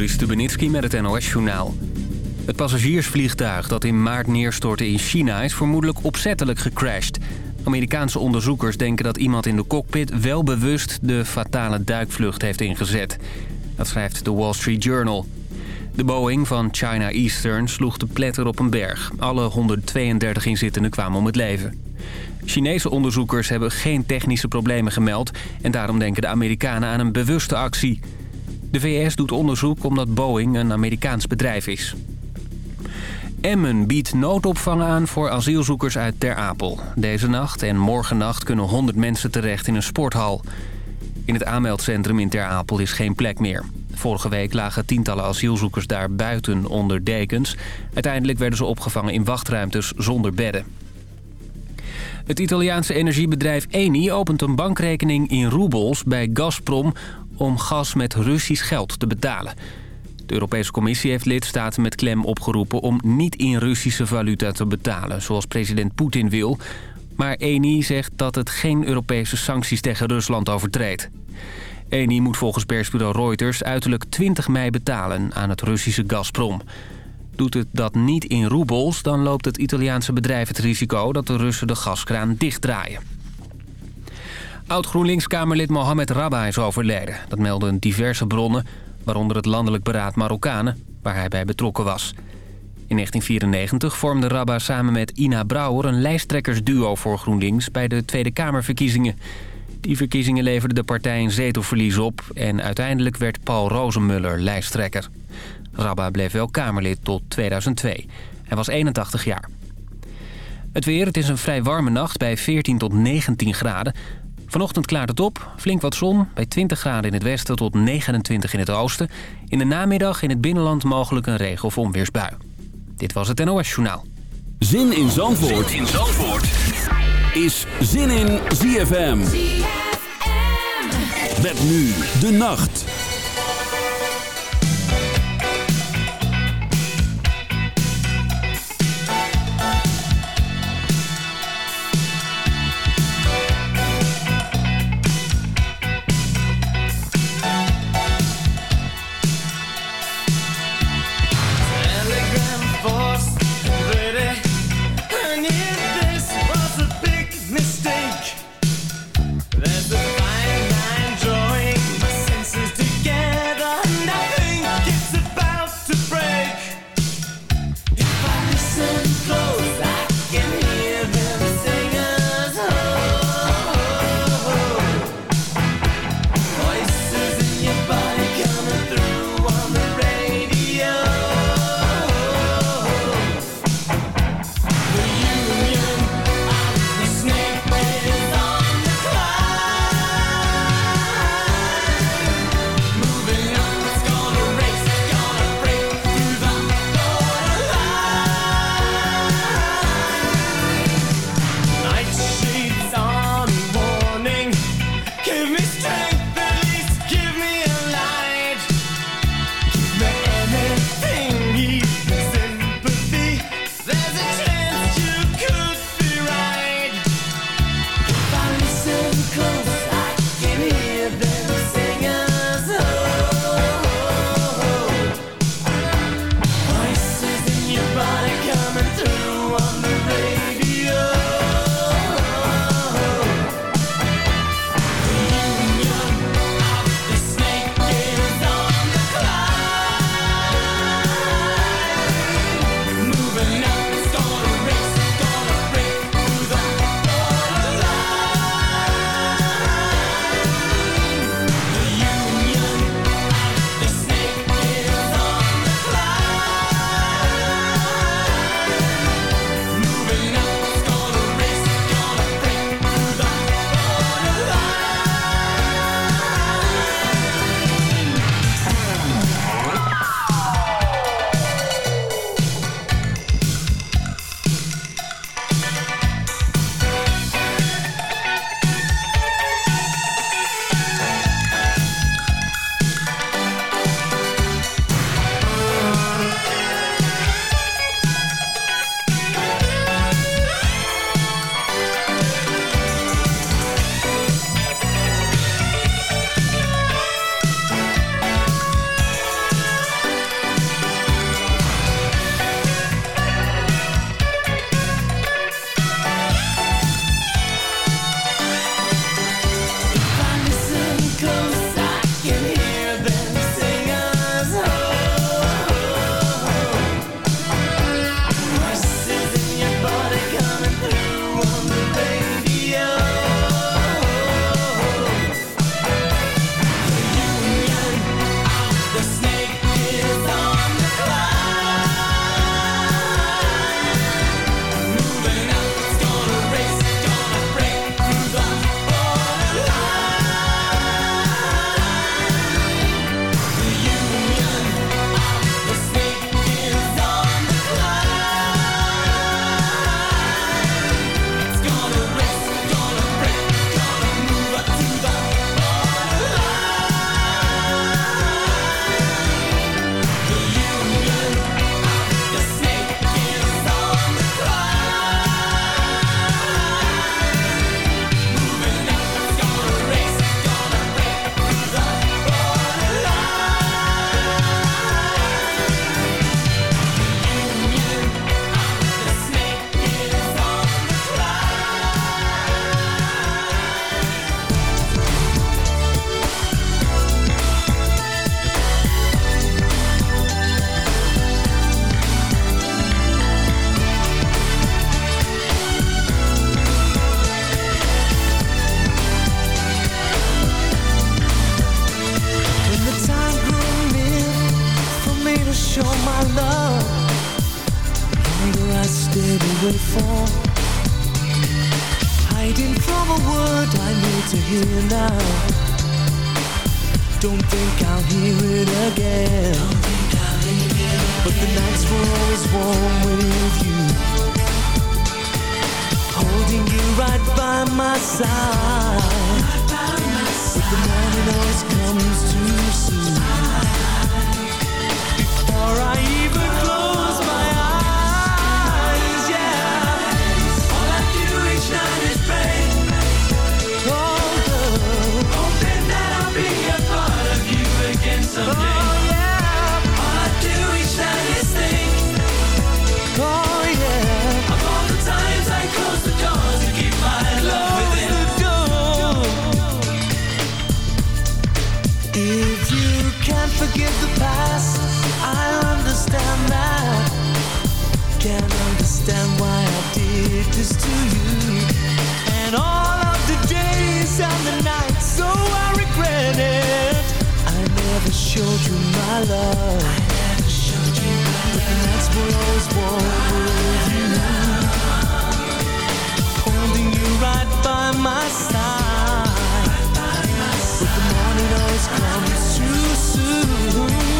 Joris Stubenitski met het NOS-journaal. Het passagiersvliegtuig dat in maart neerstortte in China... is vermoedelijk opzettelijk gecrashed. Amerikaanse onderzoekers denken dat iemand in de cockpit... wel bewust de fatale duikvlucht heeft ingezet. Dat schrijft de Wall Street Journal. De Boeing van China Eastern sloeg de pletter op een berg. Alle 132 inzittenden kwamen om het leven. Chinese onderzoekers hebben geen technische problemen gemeld... en daarom denken de Amerikanen aan een bewuste actie... De VS doet onderzoek omdat Boeing een Amerikaans bedrijf is. Emmen biedt noodopvang aan voor asielzoekers uit Ter Apel. Deze nacht en morgennacht kunnen 100 mensen terecht in een sporthal. In het aanmeldcentrum in Ter Apel is geen plek meer. Vorige week lagen tientallen asielzoekers daar buiten onder dekens. Uiteindelijk werden ze opgevangen in wachtruimtes zonder bedden. Het Italiaanse energiebedrijf Eni opent een bankrekening in roebels bij Gazprom om gas met Russisch geld te betalen. De Europese Commissie heeft lidstaten met klem opgeroepen om niet in Russische valuta te betalen, zoals president Poetin wil. Maar Eni zegt dat het geen Europese sancties tegen Rusland overtreedt. Eni moet volgens persbureau Reuters uiterlijk 20 mei betalen aan het Russische Gazprom. Doet het dat niet in roebels, dan loopt het Italiaanse bedrijf het risico dat de Russen de gaskraan dichtdraaien. Oud-GroenLinks-Kamerlid Mohamed Rabba is overleden. Dat melden diverse bronnen, waaronder het Landelijk Beraad Marokkanen... waar hij bij betrokken was. In 1994 vormde Rabba samen met Ina Brouwer... een lijsttrekkersduo voor GroenLinks bij de Tweede Kamerverkiezingen. Die verkiezingen leverden de partij een zetelverlies op... en uiteindelijk werd Paul Rozenmuller lijsttrekker. Rabba bleef wel Kamerlid tot 2002. Hij was 81 jaar. Het weer, het is een vrij warme nacht bij 14 tot 19 graden. Vanochtend klaart het op, flink wat zon, bij 20 graden in het westen tot 29 in het oosten. In de namiddag in het binnenland mogelijk een regen- of onweersbui. Dit was het NOS Journaal. Zin in Zandvoort, zin in Zandvoort. is Zin in ZFM. ZFM. Met nu de nacht. Someday my love. I love. And that's what I was born with you. Holding you right by my side. But the morning always comes too soon.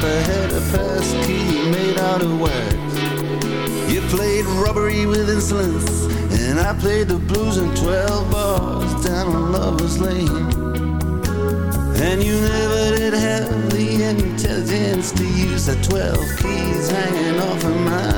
Have had a pass key made out of wax. You played robbery with insolence, and I played the blues in 12 bars down on Lover's Lane. And you never did have the intelligence to use the 12 keys hanging off of my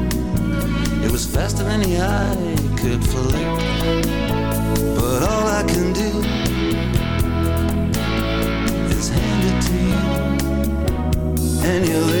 faster than the eye could flick. But all I can do is hand it to you and your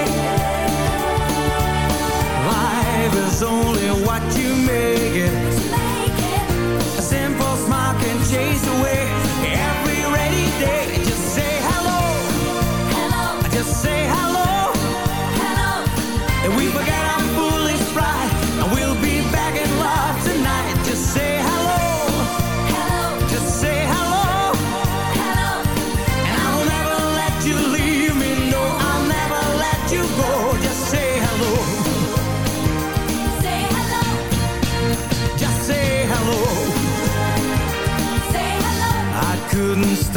only what you make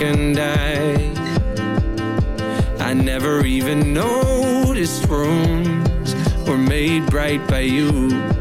And I I never even noticed rooms Were made bright by you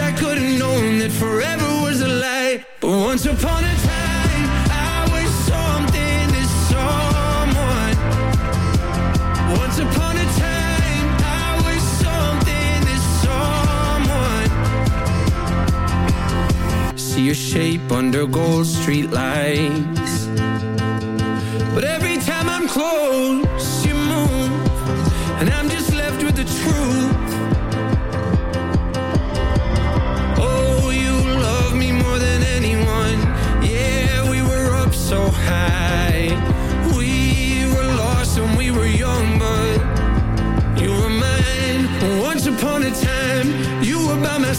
I could have known that forever was a lie. But once upon a time, I was something to someone. Once upon a time, I was something to someone. See your shape under gold street lights. But every time I'm close,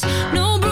No.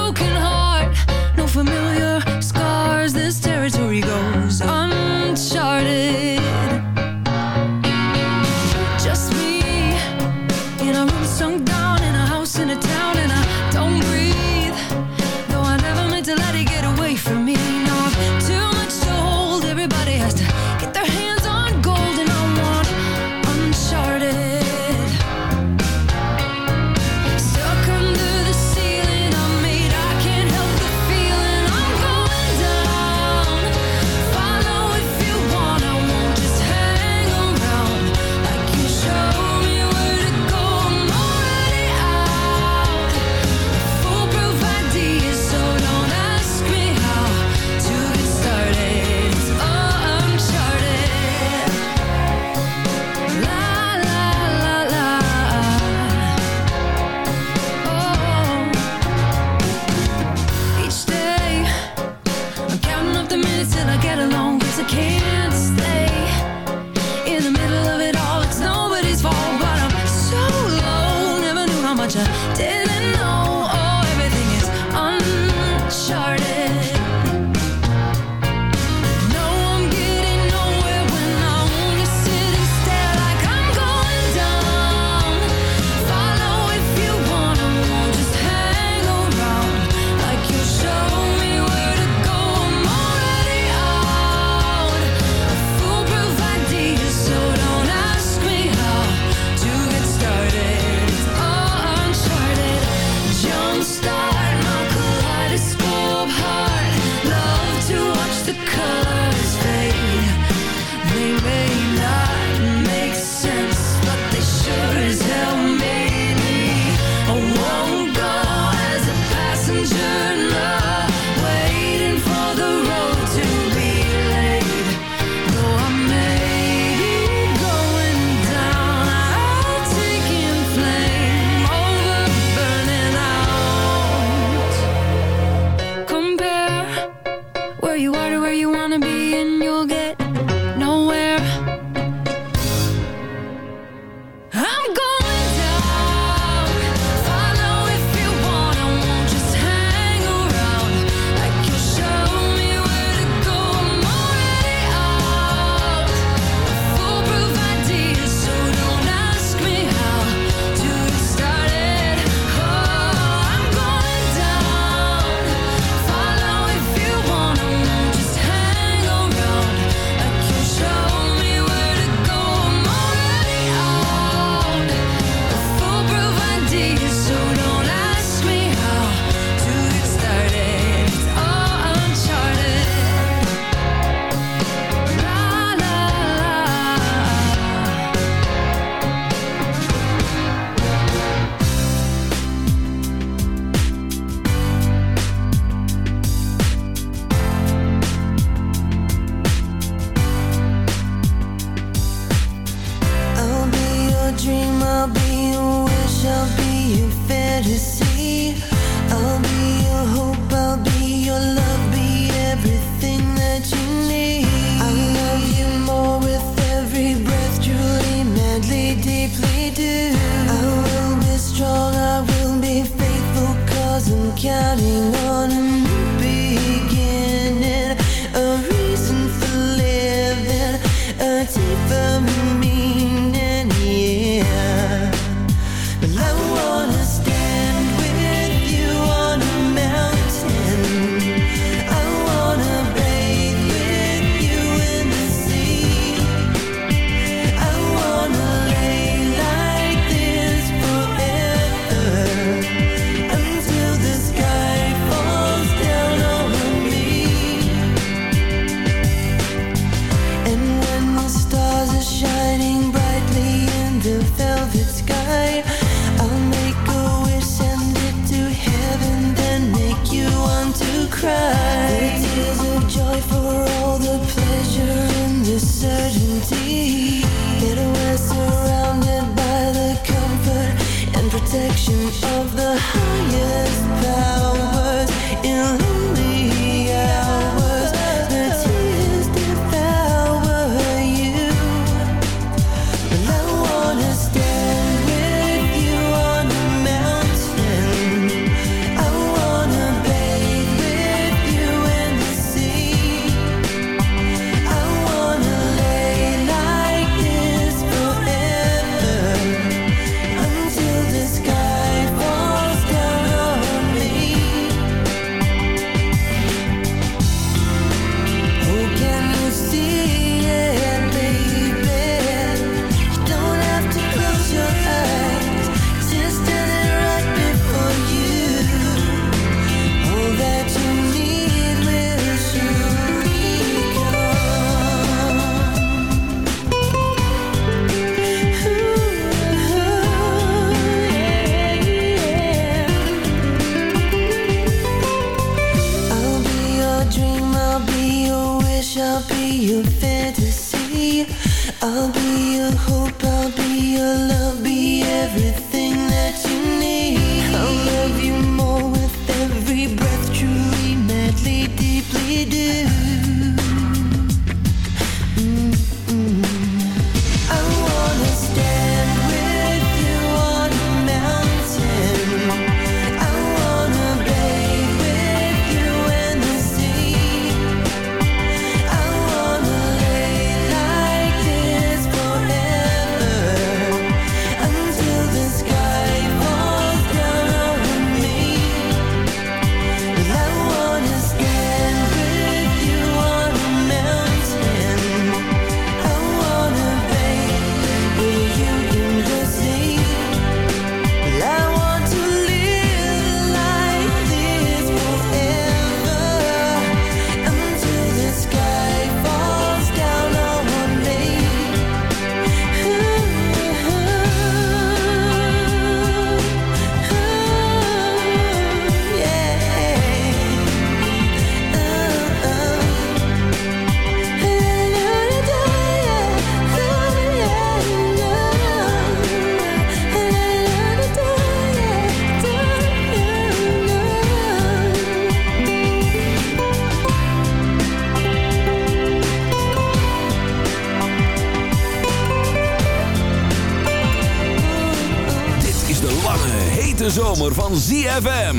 You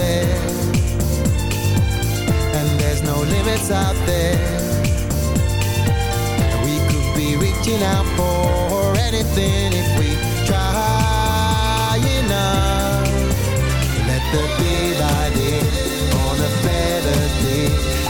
there. And there's no limits out there. We could be reaching out for anything if we try enough. Let the daylight in on a better day